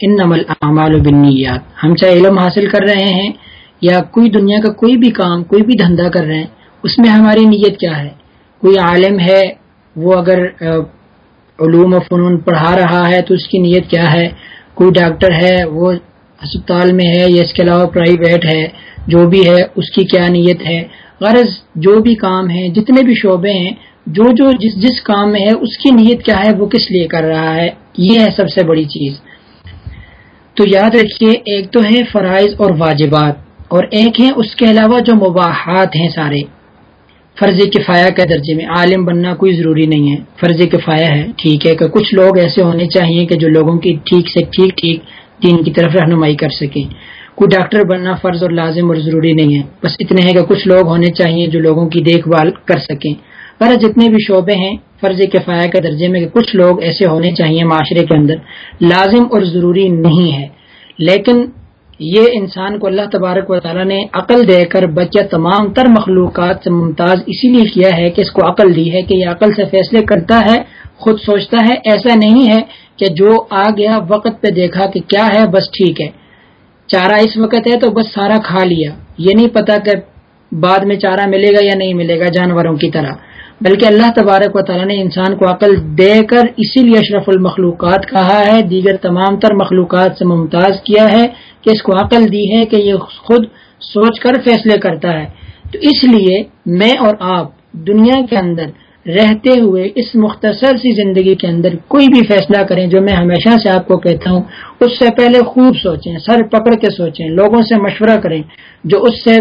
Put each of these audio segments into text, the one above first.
ان نمل اعمال و بنیات ہم چاہے علم حاصل کر رہے ہیں یا کوئی دنیا کا کوئی بھی کام، کوئی بھی دھندا کر رہے ہیں، اس میں ہماری نیت کیا ہے؟ کوئی عالم ہے، وہ اگر علوم و فنون پڑھا رہا ہے تو اس کی نیت کیا ہے؟ کوئی ڈاکٹر ہے، وہ ہسپتال میں ہے یا اس کے علاوہ پرائیویٹ ہے، جو بھی ہے، اس کی کیا نیت ہے؟ غرض جو بھی کام ہے جتنے بھی شعبے ہیں، جو جو جس جس کام میں ہے، اس کی نیت کیا ہے؟ وہ کس لیے کر رہا ہے؟ یہ ہے سب سے بڑی چیز۔ تو یاد رکھیے، ایک تو ہے فرائض اور واجبات، اور ایک ہے اس کے علاوہ جو مباحات ہیں سارے۔ فرض کفایہ کے درجے میں عالم بننا کوئی ضروری نہیں ہے۔ فرض کفایہ ہے، ٹھیک ہے کہ کچھ لوگ ایسے ہونے چاہیے کہ جو لوگوں کی ٹھیک سے ٹھیک ٹھیک دین کی طرف رہنمائی کر سکیں۔ کوئی ڈاکٹر بننا فرض اور لازم اور ضروری نہیں ہے۔ بس اتنے ہے کہ کچھ لوگ ہونے چاہیے جو لوگوں کی دیکھ بھال کر سکیں۔ پر جتنے بھی شعبے ہیں فرض کفایہ کے درجے میں کہ کچھ لوگ ایسے ہونے چاہیے معاشرے کے اندر، لازم اور ضروری نہیں ہے۔ لیکن یہ انسان کو اللہ تبارک و تعالیٰ نے عقل دے کر بچہ تمام تر مخلوقات سے ممتاز اسی لیے کیا ہے کہ اس کو عقل دی ہے کہ یہ عقل سے فیصلے کرتا ہے، خود سوچتا ہے، ایسا نہیں ہے کہ جو آ گیا وقت پہ دیکھا کہ کیا ہے، بس ٹھیک ہے۔ چارہ اس وقت ہے تو بس سارا کھا لیا۔ یہ نہیں پتا کہ بعد میں چارہ ملے گا یا نہیں ملے گا جانوروں کی طرح۔ بلکہ اللہ تبارک و تعالیٰ نے انسان کو عقل دے کر اسی لیے اشرف المخلوقات کہا ہے، دیگر تمام تر مخلوقات سے ممتاز کیا ہے کہ اس کو عقل دی ہے کہ یہ خود سوچ کر فیصلے کرتا ہے۔ تو اس لیے میں اور آپ دنیا کے اندر رہتے ہوئے اس مختصر سی زندگی کے اندر کوئی بھی فیصلہ کریں جو میں ہمیشہ سے آپ کو کہتا ہوں، اس سے پہلے خوب سوچیں، سر پکڑ کے سوچیں، لوگوں سے مشورہ کریں جو اس سے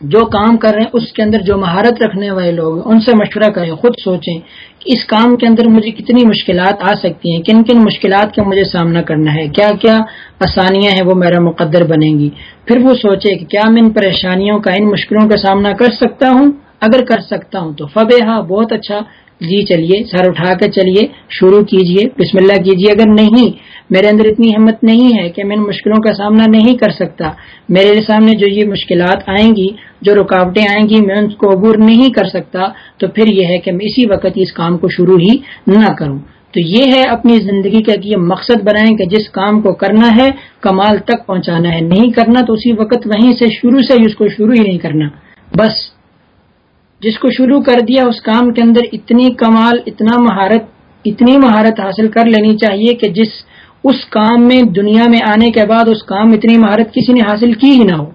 جو کام کر رہے ہیں، اس کے اندر جو مہارت رکھنے والے لوگ ہیں، ان سے مشورہ کریں، خود سوچیں کہ اس کام کے اندر مجھے کتنی مشکلات آ سکتی ہیں، کن کن مشکلات کا مجھے سامنا کرنا ہے، کیا کیا آسانیاں ہیں وہ میرا مقدر بنیں گی۔ پھر وہ سوچے کہ کیا میں ان پریشانیوں کا، ان مشکلوں کا سامنا کر سکتا ہوں؟ اگر کر سکتا ہوں تو فب ہاں بہت اچھا جی چلیے، سر اٹھا کے چلیے، شروع کیجیے بسم اللہ کیجیے اگر نہیں، میرے اندر اتنی ہمت نہیں ہے کہ میں ان مشکلوں کا سامنا نہیں کر سکتا، میرے سامنے جو یہ مشکلات آئیں گی، جو رکاوٹیں آئیں گی، میں ان کو عبور نہیں کر سکتا، تو پھر یہ ہے کہ میں اسی وقت اس کام کو شروع ہی نہ کروں۔ تو یہ ہے اپنی زندگی کا یہ مقصد بنائیں کہ جس کام کو کرنا ہے، کمال تک پہنچانا ہے، نہیں کرنا تو اسی وقت وہیں سے شروع سے اس کو شروع ہی نہیں کرنا۔ بس جس کو شروع کر دیا، اس کام کے اندر اتنی کمال، اتنا مہارت، اتنی مہارت حاصل کر لینی چاہیے کہ جس اس کام میں، دنیا میں آنے کے بعد اس کام اتنی مہارت کسی نے حاصل کی ہی نہ ہو۔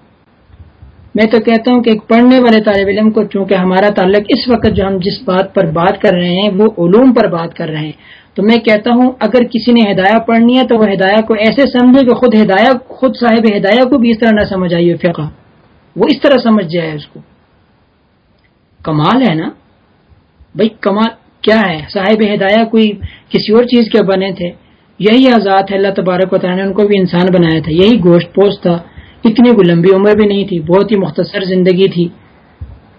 میں تو کہتا ہوں کہ ایک پڑھنے والے طالب علم کو، چونکہ ہمارا تعلق اس وقت جو ہم جس بات پر بات کر رہے ہیں، وہ علوم پر بات کر رہے ہیں۔ تو میں کہتا ہوں، اگر کسی نے ہدایہ پڑھنی ہے، تو وہ ہدایہ کو ایسے سمجھے کہ خود ہدایہ، خود صاحب ہدایہ کو بھی اس طرح نہ سمجھ آئیے فقہ۔ وہ اس طرح سمجھ جائے اس کو۔ کمال ہے نا؟ بھائی کمال کیا ہے؟ صاحب ہدایہ کوئی کسی اور چیز کے بنے تھے؟ یہی آزاد ہے، اللہ تبارک و تعالیٰ نے ان کو بھی انسان بنایا تھا۔ یہی گوشت پوست تھا۔ اتنی کوئی لمبی عمر بھی نہیں تھی، بہت ہی مختصر زندگی تھی۔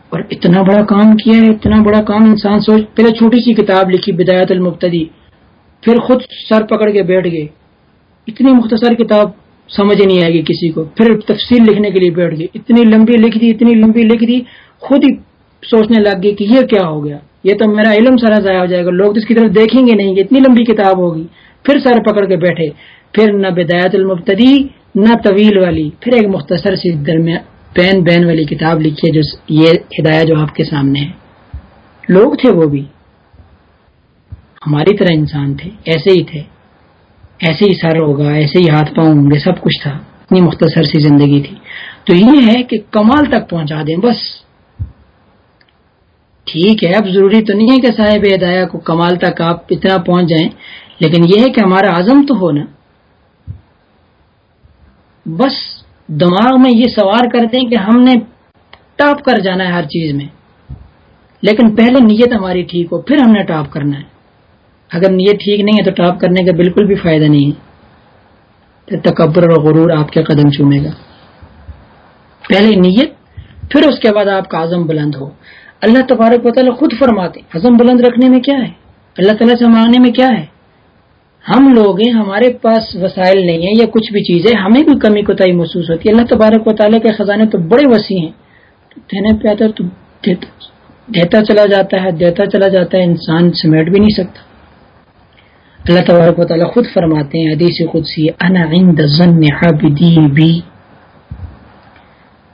اور اتنا بڑا کام کیا ہے، اتنا بڑا کام انسان سوچ، پہلے چھوٹی سی کتاب لکھی، بدایت المبتدی، پھر خود سر پکڑ کے بیٹھ گئے۔ اتنی مختصر کتاب سمجھ نہیں آئے گی کسی کو۔ پھر تفصیل لکھنے کے لیے بیٹھ گئے۔ اتنی لمبی لکھ دی، اتنی لمبی لکھ دی، خود ہی سوچنے لگ گئی کہ یہ کیا ہو گیا؟ یہ تو میرا علم سارا ضائع ہو جائے گا۔ لوگ تو اس کی طرف دیکھیں گے نہیں کہ اتنی لمبی کتاب ہوگی۔ پھر سر پکڑ کے بیٹھے۔ پھر نہ بدایت المبتدی، نہ طویل والی، پھر ایک مختصر سی درمیان پین بین والی کتاب لکھی ہے جو یہ ہدایت جو آپ کے سامنے ہے۔ لوگ تھے وہ بھی۔ ہماری طرح انسان تھے، ایسے ہی تھے۔ ایسے ہی سر ہوگا، ایسے ہی ہاتھ پاؤں ہوں گے، سب کچھ تھا۔ اتنی مختصر سی زندگی تھی۔ تو یہ ہے کہ کمال تک پہنچا دیں بس۔ ٹھیک ہے، اب ضروری تو نہیں ہے کہ صاحب ہدایہ کو کمال تک آپ اتنا پہنچ جائیں، لیکن یہ ہے کہ ہمارا عزم تو ہو نا بس دماغ میں یہ سوار کرتے ہیں کہ ہم نے ٹاپ کر جانا ہے ہر چیز میں۔ لیکن پہلے نیت ہماری ٹھیک ہو، پھر ہم نے ٹاپ کرنا ہے۔ اگر نیت ٹھیک نہیں ہے تو ٹاپ کرنے کا بالکل بھی فائدہ نہیں ہے۔ تکبر اور غرور آپ کے قدم چومے گا۔ پہلے نیت، پھر اس کے بعد آپ کا عزم بلند ہو۔ اللہ تبارک و تعالیٰ خود فرماتے عزم بلند رکھنے میں کیا ہے؟ اللہ تعالیٰ سے مانگنے میں کیا ہے؟ ہم لوگ ہیں، ہمارے پاس وسائل نہیں ہیں یا کچھ بھی چیز ہے، ہمیں بھی کمی کوتاہی محسوس ہوتی ہے۔ اللہ تبارک و تعالیٰ کے خزانے تو بڑے وسیع ہیں۔ دینے پہ آتا تو دیتا چلا جاتا ہے، دیتا چلا جاتا ہے، انسان سمیٹ بھی نہیں سکتا۔ اللہ تبارک و تعالیٰ خود فرماتے ہیں، حدیث قدسی، انا عند ظن عبدی بی۔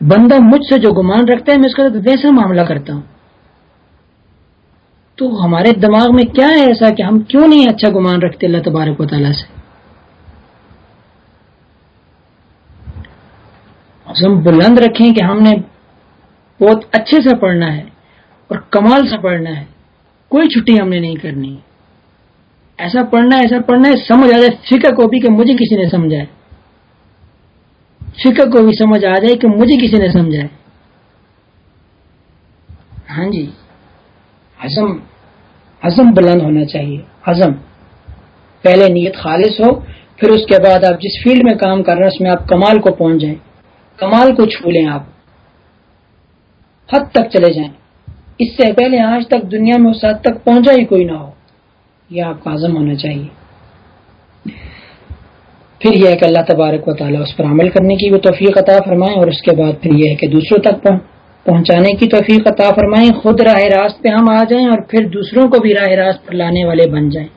بندہ مجھ سے جو گمان رکھتا ہے، میں اس کا ویسا معاملہ کرتا ہوں۔ تو ہمارے دماغ میں کیا ہے ایسا کہ ہم کیوں نہیں اچھا گمان رکھتے اللہ تبارک و تعالیٰ سے؟ ہم بلند رکھیں کہ ہم نے بہت اچھے سے پڑھنا ہے اور کمال سے پڑھنا ہے، کوئی چھٹی ہم نے نہیں کرنی۔ ایسا پڑھنا ہے، ایسا پڑھنا ہے، سمجھ آ جائے فکر کو بھی کہ مجھے کسی نے سمجھا فکر کو بھی سمجھ آ جائے کہ مجھے کسی نے سمجھا ہاں جی۔ ہزم ہزم بلند ہونا چاہیے ہزم پہلے نیت خالص ہو، پھر اس کے بعد آپ جس فیلڈ میں کام کر رہے ہیں، اس میں آپ کمال کو پہنچ جائیں۔ کمال کو چھو لیں آپ۔ حد تک چلے جائیں۔ اس سے پہلے آج تک دنیا میں اس حد تک پہنچا ہی کوئی نہ ہو، یہ آپ کا عزم ہونا چاہیے۔ پھر یہ ہے کہ اللہ تبارک و تعالیٰ اس پر عمل کرنے کی وہ توفیق عطا فرمائیں اور اس کے بعد پھر یہ ہے کہ دوسروں تک پہنچ۔ پہنچانے کی توفیق عطا فرمائیں، خود راہ راست پہ ہم آ جائیں اور پھر دوسروں کو بھی راہ راست پر لانے والے بن جائیں۔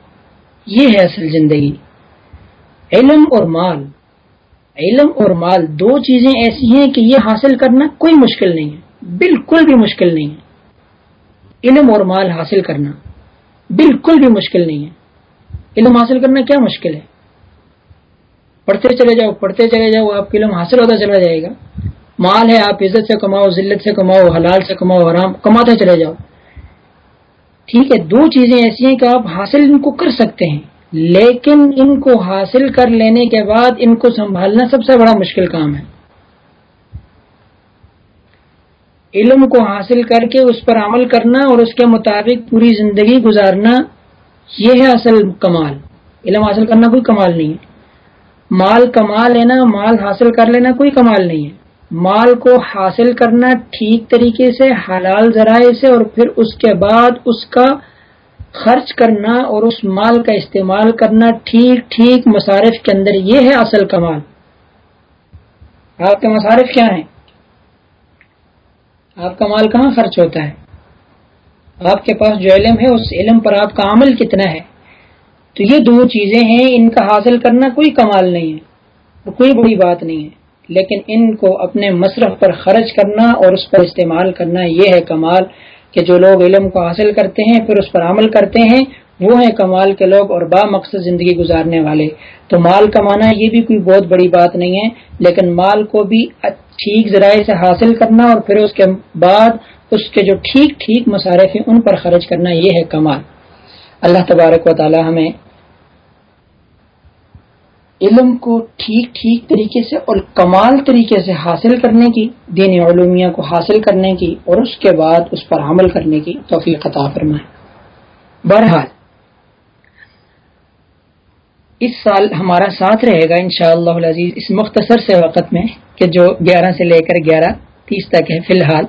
یہ ہے اصل زندگی۔ علم اور مال۔ علم اور مال دو چیزیں ایسی ہیں کہ یہ حاصل کرنا کوئی مشکل نہیں ہے، بالکل بھی مشکل نہیں ہے۔ علم اور مال حاصل کرنا بالکل بھی مشکل نہیں ہے۔ علم حاصل کرنا کیا مشکل ہے؟ پڑھتے چلے جاؤ، پڑھتے چلے جاؤ، آپ کو علم حاصل ہوتا چلا جائے گا۔ مال ہے، آپ عزت سے کماؤ، ذلت سے کماؤ، حلال سے کماؤ، حرام، کماتے چلے جاؤ۔ ٹھیک ہے، دو چیزیں ایسی ہیں کہ آپ حاصل ان کو کر سکتے ہیں، لیکن ان کو حاصل کر لینے کے بعد ان کو سنبھالنا سب سے بڑا مشکل کام ہے۔ علم کو حاصل کر کے اس پر عمل کرنا اور اس کے مطابق پوری زندگی گزارنا، یہ ہے اصل کمال۔ علم حاصل کرنا کوئی کمال نہیں ہے۔ مال کمال ہے نا، مال حاصل کر لینا کوئی کمال نہیں ہے۔ مال کو حاصل کرنا ٹھیک طریقے سے، حلال ذرائع سے، اور پھر اس کے بعد اس کا خرچ کرنا اور اس مال کا استعمال کرنا ٹھیک ٹھیک مصارف کے اندر یہ ہے اصل کمال آپ کے مصارف کیا ہیں؟ آپ کا مال کہاں خرچ ہوتا ہے؟ آپ کے پاس جو علم ہے، اس علم پر آپ کا عمل کتنا ہے؟ تو یہ دو چیزیں ہیں، ان کا حاصل کرنا کوئی کمال نہیں ہے کوئی بڑی بات نہیں ہے۔ لیکن ان کو اپنے مصرف پر خرچ کرنا اور اس پر استعمال کرنا یہ ہے کمال کہ جو لوگ علم کو حاصل کرتے ہیں، پھر اس پر عمل کرتے ہیں، وہ ہیں کمال کے لوگ اور با مقصد زندگی گزارنے والے۔ تو مال کمانا یہ بھی کوئی بہت بڑی بات نہیں ہے، لیکن مال کو بھی ٹھیک ذرائع سے حاصل کرنا اور پھر اس کے بعد اس کے جو ٹھیک ٹھیک مصارف ہیں، ان پر خرچ کرنا یہ ہے کمال۔ اللہ تبارک و تعالی ہمیں علم کو ٹھیک ٹھیک طریقے سے اور کمال طریقے سے حاصل کرنے کی، دین علومیہ کو حاصل کرنے کی اور اس کے بعد اس پر عمل کرنے کی توفیق عطا فرمائے۔ بہرحال، اس سال ہمارا ساتھ رہے گا انشاءاللہ شاء اللہ اس مختصر سے وقت میں کہ جو گیارہ سے لے کر گیارہ تیس تک ہے فی الحال،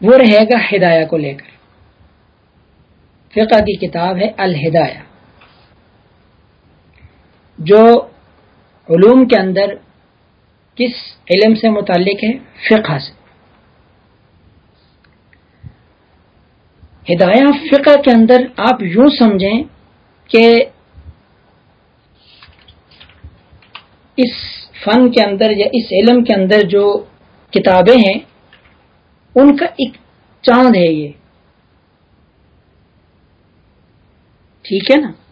وہ رہے گا ہدایہ کو لے کر۔ فقہ کی کتاب ہے الہدایہ۔ جو علوم کے اندر کس علم سے متعلق ہے؟ فقہ سے۔ ہدایہ فقہ کے اندر آپ یوں سمجھیں کہ اس فن کے اندر یا اس علم کے اندر جو کتابیں ہیں، ان کا ایک چاند ہے یہ۔ ٹھیک ہے نا؟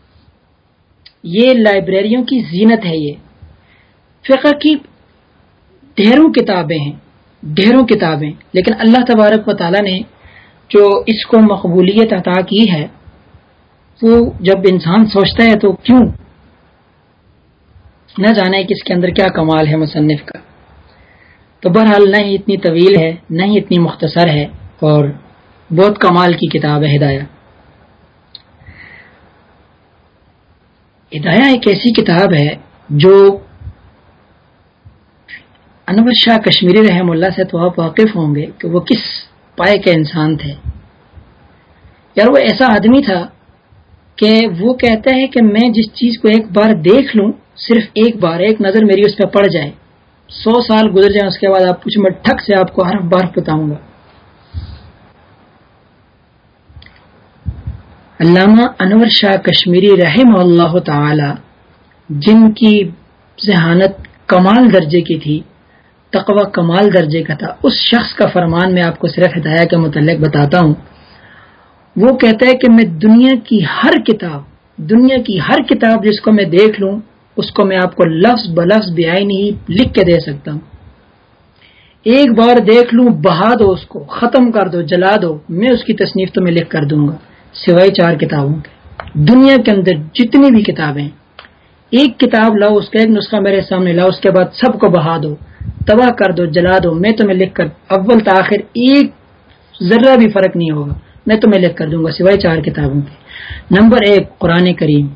یہ لائبریریوں کی زینت ہے یہ۔ فقہ کی ڈھیروں کتابیں ہیں، ڈھیروں کتابیں۔ لیکن اللہ تبارک و تعالیٰ نے جو اس کو مقبولیت عطا کی ہے، وہ جب انسان سوچتا ہے تو کیوں نہ جانے کہ اس کے اندر کیا کمال ہے مصنف کا۔ تو بہرحال نہ ہی اتنی طویل ہے، نہ ہی اتنی مختصر ہے اور بہت کمال کی کتاب ہے، ہدایہ۔ ہدایہ ایک ایسی کتاب ہے جو انور شاہ کشمیری رحم اللہ سے تو آپ واقف ہوں گے کہ وہ کس پائے کے انسان تھے۔ یار وہ ایسا آدمی تھا کہ وہ کہتا ہے کہ میں جس چیز کو ایک بار دیکھ لوں، صرف ایک بار، ایک نظر میری اس پہ پڑ جائے۔ سو سال گزر جائیں، اس کے بعد آپ کچھ میں ٹھک سے آپ کو ہر بار بتاؤں گا۔ علامہ انور شاہ کشمیری رحم اللہ تعالی، جن کی ذہانت کمال درجے کی تھی، تقوی کمال درجے کا تھا، اس شخص کا فرمان میں آپ کو صرف ہدایہ کے متعلق بتاتا ہوں۔ وہ کہتا ہے کہ میں دنیا کی ہر کتاب، دنیا کی ہر کتاب جس کو میں دیکھ لوں، اس کو میں آپ کو لفظ بلفظ بیائی نہیں لکھ کے دے سکتا ہوں۔ ایک بار دیکھ لوں، بہا دو اس کو، ختم کر دو، جلا دو، میں اس کی تصنیف تو میں لکھ کر دوں گا۔ سوائے چار کتابوں کے۔ دنیا کے اندر جتنی بھی کتابیں ایک کتاب لاؤ، اس کا ایک نسخہ میرے سامنے لاؤ، اس کے بعد سب کو بہا دو، تباہ کر دو، جلا دو۔ میں تمہیں لکھ کر اول تاخیر ایک ذرہ بھی فرق نہیں ہوگا۔ میں تمہیں لکھ کر دوں گا سوائے چار کتابوں کے۔ نمبر ایک، قرآن کریم۔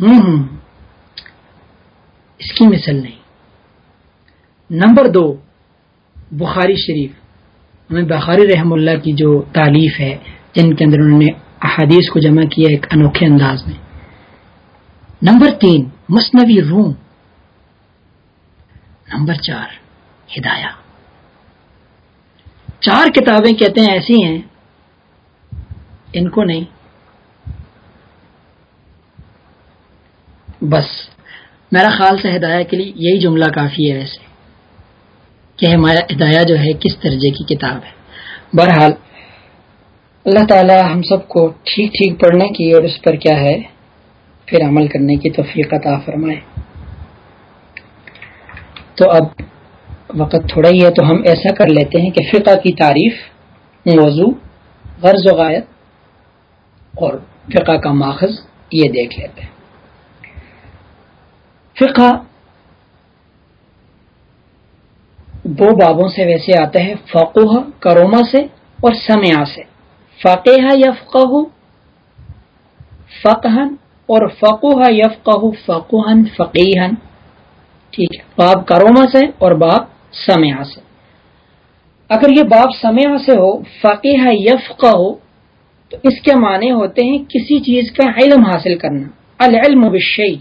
ہوں ہوں اس کی مثل نہیں۔ نمبر دو، بخاری شریف۔ ہمیں بخاری رحم اللہ کی جو تعلیف ہے جن کے اندر انہوں نے احادیث کو جمع کیا ایک انوکھے انداز میں۔ نمبر تین مصنوی روم۔ نمبر چار، ہدایہ۔ چار کتابیں کہتے ہیں، ایسی ہیں۔ ان کو نہیں۔ بس، میرا خیال سے ہدایہ کے لیے یہی جملہ کافی ہے ویسے کہ ہمارا ہدایہ جو ہے، کس درجے کی کتاب ہے۔ بہرحال اللہ تعالی ہم سب کو ٹھیک ٹھیک پڑھنے کی اور اس پر کیا ہے پھر عمل کرنے کی توفیق عطا فرمائے۔ تو اب وقت تھوڑا ہی ہے تو ہم ایسا کر لیتے ہیں کہ فقہ کی تعریف، موضوع، غرض و غائب اور فقہ کا ماخذ یہ دیکھ لیتے ہیں۔ فقہ دو بابوں سے ویسے آتا ہے، فقوہ کروما سے اور سمیا سے۔ فقہ یفقہ فقہن اور فقوہ یفقہ فقوہن فقیہن ٹھیک ہے، باب کروما سے اور باب سمیا سے۔ اگر یہ باب سمیا سے ہو فقیہ یفقہ ہو تو اس کے معنی ہوتے ہیں کسی چیز کا علم حاصل کرنا۔ العلم بالشیء،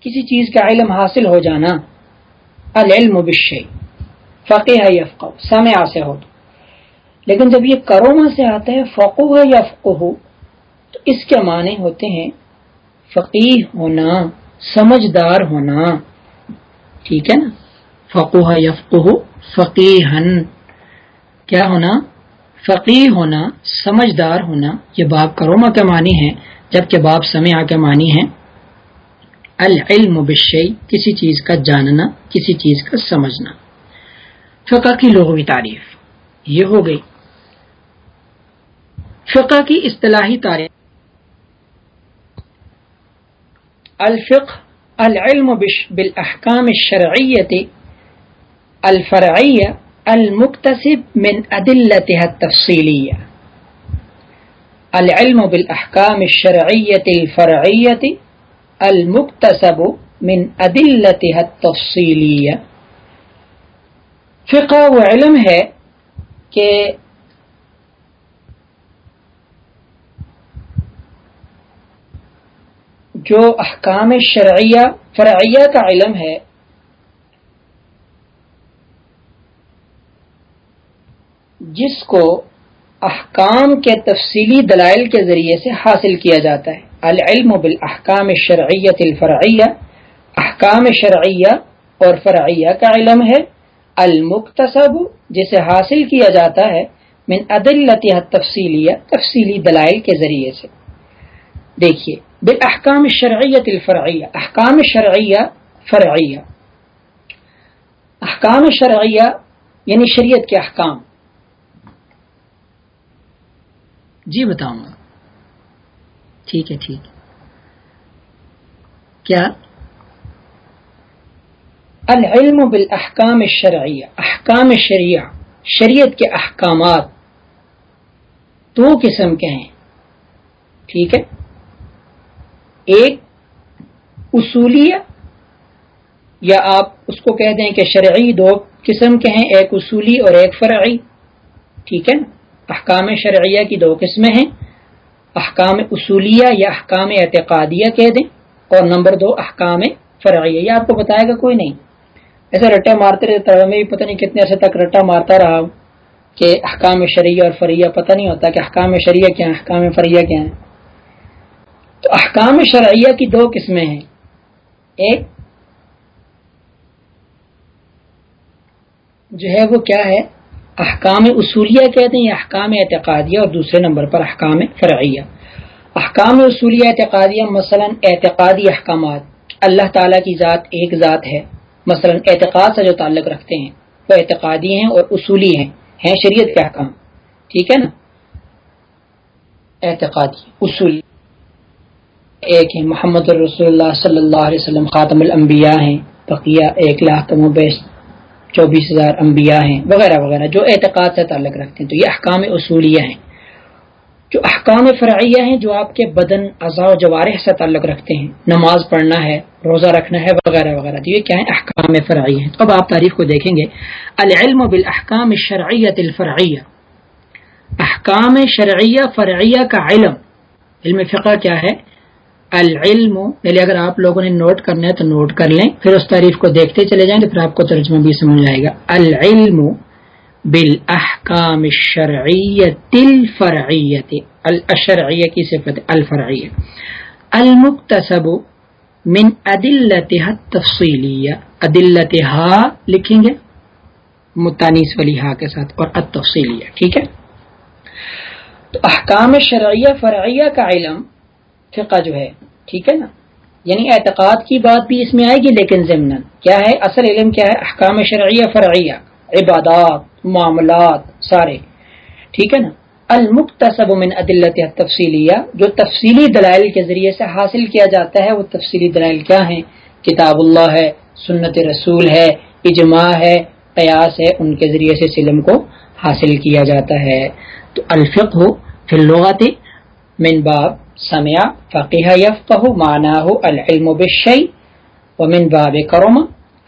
کسی چیز کا علم حاصل ہو جانا۔ العلم بالشیء فقیہ یفقہ سمع سے ہو تو۔ لیکن جب یہ کروما سے آتا ہے، فقوہ یفقہ تو اس کے معنی ہوتے ہیں فقیح ہونا، سمجھدار ہونا، ٹھیک ہے نا؟ فقوہ یفقہ فقیحن کیا ہونا؟ فقی ہونا، سمجھدار ہونا، یہ باب کروما کے معنی ہے جبکہ باب سمع کے معنی ہے العلم بالشیء، کسی چیز کا جاننا، کسی چیز کا سمجھنا۔ فقہ کی لغوی تعریف، یہ ہو گئی۔ فقہ کی اصطلاحی تعریف الفقہ، العلم بالاحکام الشرعیت، الفرعیہ، المکتسب من ادلتها التفصیلیہ۔ العلم بالاحکام الشرعیت الفرعیت، المکتسب من ادلتها التفصیلیہ۔ فقہ وہ علم ہے کہ جو احکام شرعیہ، فرعیہ کا علم ہے، جس کو احکام کے تفصیلی دلائل کے ذریعے سے حاصل کیا جاتا ہے۔ العلم بالاحکام شرعیت الفرعیہ، احکام شرعیہ اور فرعیہ کا علم ہے۔ المکتسب، جسے حاصل کیا جاتا ہے، من عدلتہ تفصیلیہ تفصیلی دلائل کے ذریعے سے۔ دیکھیے بالاحکام شرعیت الفرعیہ، احکام شرعیہ فرعیہ۔ احکام شرعیہ یعنی شریعت کے احکام۔ جی بتاؤں گا۔ ٹھیک ہے، ٹھیک۔ کیا؟ العلم بالاحکام الشرعیہ، احکام شریعہ، شریعت کے احکامات۔ دو قسم کے ہیں۔ ٹھیک ہے؟ ایک اصولیہ یا آپ اس کو کہہ دیں کہ شرعی دو قسم کے ہیں، ایک اصولی اور ایک فرعی، ٹھیک ہے؟ نا احکام شرعیہ کی دو قسمیں ہیں، احکام اصولیہ یا احکام اعتقادیہ کہہ دیں، اور نمبر دو احکام فرعیہ، یہ آپ کو بتائے گا کوئی نہیں۔ ایسے رٹے مارتے رہے طرح میں بھی پتہ نہیں کتنے عرصے تک رٹا مارتا رہا کہ احکام شریعہ اور فریہ پتہ نہیں ہوتا کہ احکام شریعہ کیا ہیں، احکام فریہ کیا ہیں۔ تو احکام شرعیہ کی دو قسمیں ہیں۔ ایک جو ہے وہ کیا ہے؟ احکام اصولیہ کہتے ہیں احکام اعتقادیہ، اور دوسرے نمبر پر احکام فرعیہ۔ احکام اصولیہ اعتقادیہ مثلا اعتقادی احکامات، اللہ تعالیٰ کی ذات ایک ذات ہے۔ مثلا اعتقاد سے جو تعلق رکھتے ہیں، وہ اعتقادی ہیں اور اصولی ہیں ہیں شریعت کے احکام۔ ٹھیک ہے نا؟ اعتقادی، اصولی۔ ایک ہے محمد الرسول اللہ صلی اللہ علیہ وسلم، خاتم الانبیاء ہیں، بقیہ ایک لاکھ کم و بیش چوبیس ہزار انبیاء ہیں، وغیرہ وغیرہ، جو اعتقاد سے تعلق رکھتے ہیں۔ تو یہ احکام اصولیہ ہیں۔ جو احکام فرعیہ ہیں، جو آپ کے بدن، اعضاء و جوارح سے تعلق رکھتے ہیں۔ نماز پڑھنا ہے، روزہ رکھنا ہے، وغیرہ وغیرہ۔ تو یہ کیا ہیں؟ احکام فرعی ہیں۔ تو اب آپ تاریخ کو دیکھیں گے۔ العلم بالاحکام الشرعیت الفرعیہ۔ احکام شرعیہ فرعیہ کا علم۔ علم فقہ کیا ہے؟ العلم پہلے اگر آپ لوگوں نے نوٹ کرنا ہے تو نوٹ کر لیں، پھر اس تعریف کو دیکھتے چلے جائیں تو پھر آپ کو ترجمہ بھی سمجھ آئے گا۔ العلم بالاحکام الشرعیت الفرعیت الشرعیہ کی صفت الفرعیہ۔ المکتسب من ادلتها التفصیلیہ، ادلتها لکھیں گے متانیس ولی ہا کے ساتھ، اور التفصیلیہ، ٹھیک ہے؟ تو احکام شرعیہ، فرعیہ کا علم، فقہ جو ہے ٹھیک ہے نا؟ یعنی اعتقاد کی بات بھی اس میں آئے گی، لیکن ضمن کیا ہے؟ اصل علم کیا ہے؟ احکام شرعیہ فرعیہ، عبادات، معاملات، سارے۔ ٹھیک ہے نا؟ المختصب من عدلت تفصیلیہ جو تفصیلی دلائل کے ذریعے سے حاصل کیا جاتا ہے، وہ تفصیلی دلائل کیا ہیں؟ کتاب اللہ ہے، سنت رسول ہے، اجماع ہے، قیاس ہے، ان کے ذریعے سے علم کو حاصل کیا جاتا ہے۔ تو الفق ہو پھر من باب سمع فقیہ یفقہ معناه العلم بالشیء ومن باب کرم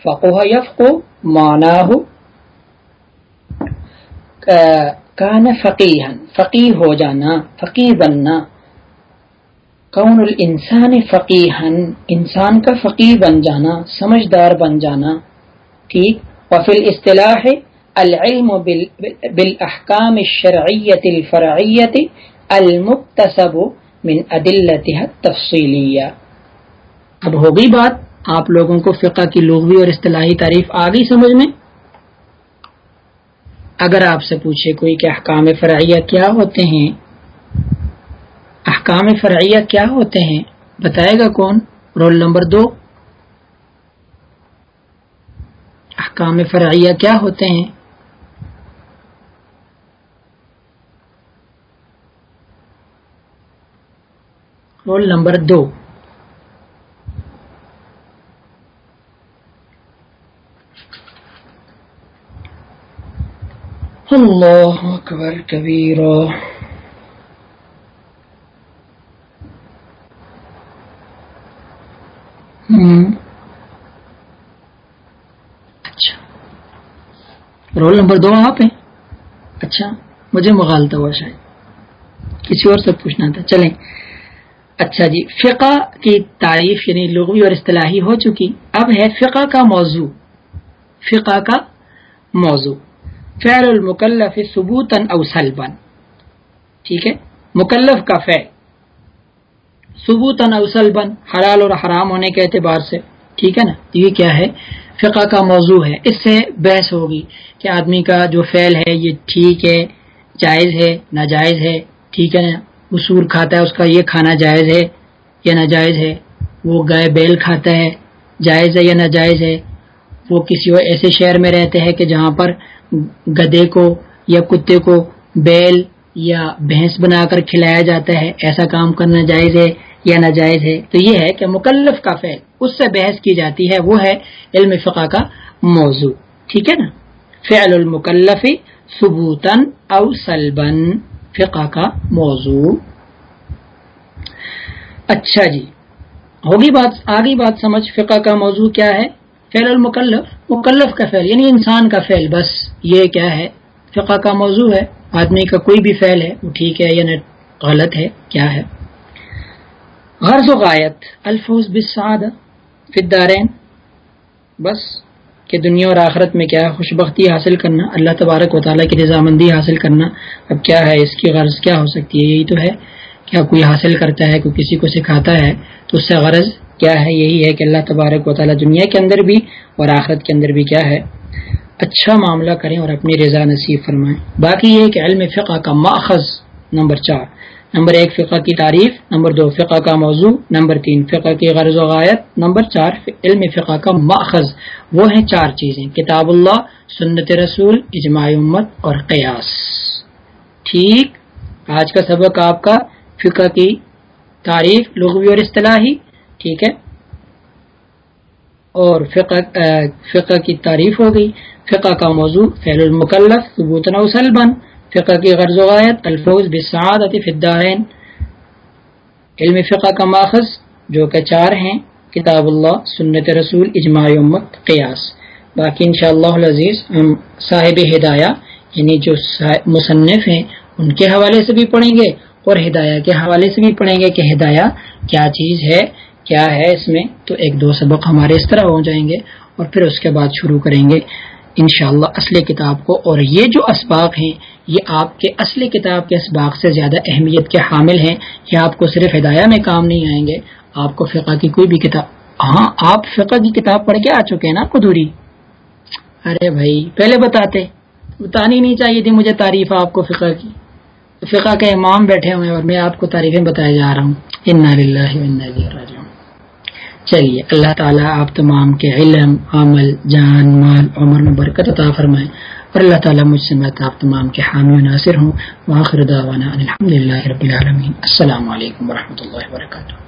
فقہ یفقہ معناه کان فقیہا، فقیہ ہو جانا فقیہ بننا کون الانسان فقیہا، انسان کا فقیہ بن جانا، سمجھدار بن جانا، ٹھیک؟ وفی الاصطلاح العلم بالاحکام الشرعیت الفرعیت المقتصب من ادلتها تفصیلیہ اب ہو گئی بات آپ لوگوں کو فقہ کی لغوی اور اصطلاحی تعریف آ گئی سمجھ میں؟ اگر آپ سے پوچھے کوئی کہ احکام فرعیہ کیا ہوتے ہیں؟ احکام فرعیہ کیا ہوتے ہیں؟ بتائے گا کون؟ رول نمبر دو۔ احکام فرعیہ کیا ہوتے ہیں؟ رول نمبر دو۔ اللہ اکبر کبیر اچھا۔ رول نمبر دو آپ ہیں اچھا مجھے مغالتا ہوا شاید۔ کسی اور سے پوچھنا تھا۔ چلیں۔ اچھا جی فقہ کی تعریف یعنی لغوی اور اصطلاحی ہو چکی۔ اب ہے فقہ کا موضوع۔ فقہ کا موضوع۔ فعل المکلف ثبوتاً او سلبن ٹھیک ہے؟ مکلف کا فعل۔ ثبوتاً او سلبن حلال اور حرام ہونے کے اعتبار سے۔ ٹھیک ہے نا؟ یہ کیا ہے؟ فقہ کا موضوع ہے۔ اس سے بحث ہوگی کہ آدمی کا جو فعل ہے، یہ ٹھیک ہے، جائز ہے، ناجائز ہے۔ ٹھیک ہے نا؟ وہ سور کھاتا ہے، اس کا یہ کھانا جائز ہے یا ناجائز ہے؟ وہ گائے بیل کھاتا ہے، جائز ہے یا ناجائز ہے؟ وہ کسی ایسے شہر میں رہتے ہیں کہ جہاں پر گدے کو یا کتے کو بیل یا بھینس بنا کر کھلایا جاتا ہے، ایسا کام کرنا جائز ہے یا ناجائز ہے؟ تو یہ ہے کہ مکلف کا فعل، اس سے بحث کی جاتی ہے، وہ ہے علم فقہ کا موضوع، ٹھیک ہے نا؟ فعل المکلف ثبوتاً او سلبن فقہ کا موضوع۔ اچھا جی ہوگی بات، آگی بات سمجھ، فقہ کا موضوع کیا ہے؟ فعل المکلف، مکلف کا فعل یعنی انسان کا فعل، بس یہ کیا ہے؟ فقہ کا موضوع ہے، آدمی کا کوئی بھی فعل ہے، وہ ٹھیک ہے یا غلط ہے، کیا ہے؟ غرض و غایت الفوظ بسعادہ فدارین بس۔ کہ دنیا اور آخرت میں کیا خوش بختی حاصل کرنا، اللہ تبارک و تعالیٰ کی رضامندی حاصل کرنا اب کیا ہے؟ اس کی غرض کیا ہو سکتی ہے؟ یہی تو ہے کیا کوئی حاصل کرتا ہے، کوئی کسی کو سکھاتا ہے؟ تو اس سے غرض کیا ہے؟ یہی ہے کہ اللہ تبارک و تعالیٰ دنیا کے اندر بھی اور آخرت کے اندر بھی کیا ہے؟ اچھا معاملہ کریں اور اپنی رضا نصیب فرمائیں۔ باقی یہ کہ علم فقہ کا ماخذ نمبر چار۔ نمبر ایک فقہ کی تعریف، نمبر دو فقہ کا موضوع، نمبر تین فقہ کی غرض و غایت، نمبر چار علم فقہ کا ماخذ وہ ہیں چار چیزیں، کتاب اللہ، سنت رسول، اجماع امت اور قیاس۔ ٹھیک؟ آج کا سبق آپ کا فقہ کی تعریف، لغوی اور اصطلاحی۔ ٹھیک ہے؟ اور فقہ فقہ کی تعریف ہو گئی۔ فقہ کا موضوع فعل المکلف ثبوت سلبن فقہ کی غرض و غایت، الفوز بسعادت فدارین علم فقہ کا ماخذ، جو کہ چار ہیں، کتاب اللہ، سنت رسول، اجماع امت، قیاس۔ باقی انشاءاللہ العزیز ہم صاحب ہدایہ یعنی جو مصنف ہیں، ان کے حوالے سے بھی پڑھیں گے، اور ہدایہ کے حوالے سے بھی پڑھیں گے کہ ہدایہ کیا چیز ہے، کیا ہے اس میں۔ تو ایک دو سبق ہمارے اس طرح ہو جائیں گے، اور پھر اس کے بعد شروع کریں گے انشاءاللہ اصل کتاب کو۔ اور یہ جو اسباق ہیں یہ آپ کے اصل کتاب کے اسباق سے زیادہ اہمیت کے حامل ہیں، یہ آپ کو صرف ہدایہ میں کام نہیں آئیں گے، آپ کو فقہ کی کوئی بھی کتاب ہاں آپ فقہ کی کتاب پڑھ کے آ چکے ہیں نا آپ کو دوری؟ ارے بھائی، پہلے بتاتے، بتانی نہیں چاہیے تھی مجھے تعریف آپ کو فقہ کی۔ فقہ کے امام بیٹھے ہوئے اور میں آپ کو تعریفیں بتایا جا رہا ہوں۔ چلیے، اللہ تعالیٰ آپ تمام کے علم، عمل، جان، مال، عمر میں برکت عطا فرمائے۔ اور اللہ تعالیٰ مجھ سے میں آپ تمام کے حامی و ناصر ہوں۔ واخر دعوانا الحمد للہ رب العالمین۔ السلام علیکم و اللہ وبرکاتہ۔